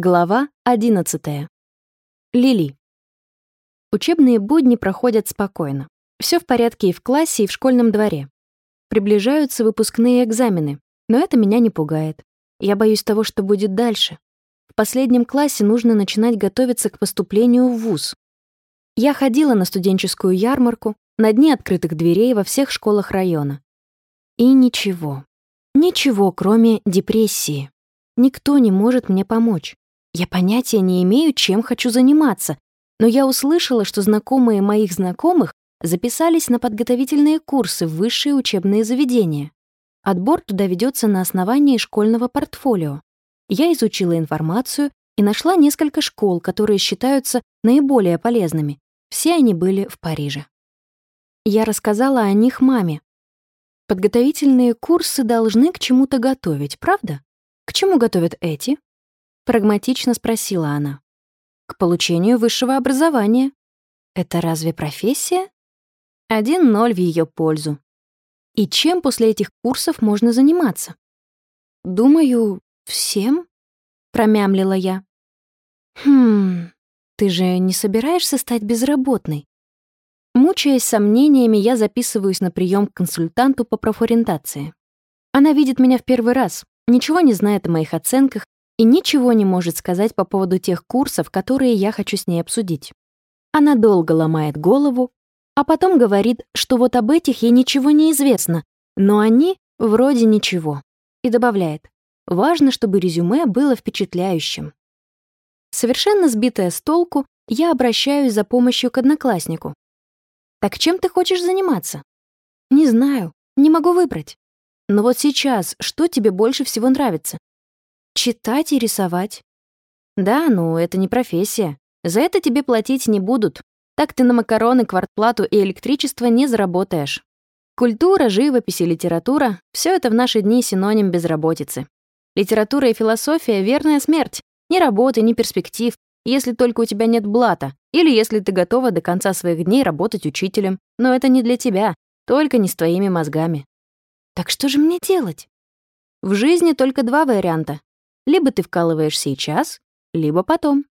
Глава 11. Лили. Учебные будни проходят спокойно. Все в порядке и в классе, и в школьном дворе. Приближаются выпускные экзамены, но это меня не пугает. Я боюсь того, что будет дальше. В последнем классе нужно начинать готовиться к поступлению в ВУЗ. Я ходила на студенческую ярмарку, на дни открытых дверей во всех школах района. И ничего. Ничего, кроме депрессии. Никто не может мне помочь. Я понятия не имею, чем хочу заниматься, но я услышала, что знакомые моих знакомых записались на подготовительные курсы в высшие учебные заведения. Отбор туда ведется на основании школьного портфолио. Я изучила информацию и нашла несколько школ, которые считаются наиболее полезными. Все они были в Париже. Я рассказала о них маме. Подготовительные курсы должны к чему-то готовить, правда? К чему готовят эти? Прагматично спросила она. К получению высшего образования. Это разве профессия? Один ноль в ее пользу. И чем после этих курсов можно заниматься? Думаю, всем, промямлила я. Хм, ты же не собираешься стать безработной? Мучаясь сомнениями, я записываюсь на прием к консультанту по профориентации. Она видит меня в первый раз, ничего не знает о моих оценках и ничего не может сказать по поводу тех курсов, которые я хочу с ней обсудить. Она долго ломает голову, а потом говорит, что вот об этих ей ничего не известно, но они вроде ничего. И добавляет, важно, чтобы резюме было впечатляющим. Совершенно сбитая с толку, я обращаюсь за помощью к однокласснику. «Так чем ты хочешь заниматься?» «Не знаю, не могу выбрать. Но вот сейчас что тебе больше всего нравится?» «Читать и рисовать». «Да, но это не профессия. За это тебе платить не будут. Так ты на макароны, квартплату и электричество не заработаешь. Культура, живопись и литература — все это в наши дни синоним безработицы. Литература и философия — верная смерть. Ни работы, ни перспектив, если только у тебя нет блата, или если ты готова до конца своих дней работать учителем. Но это не для тебя, только не с твоими мозгами. Так что же мне делать? В жизни только два варианта. Либо ты вкалываешь сейчас, либо потом.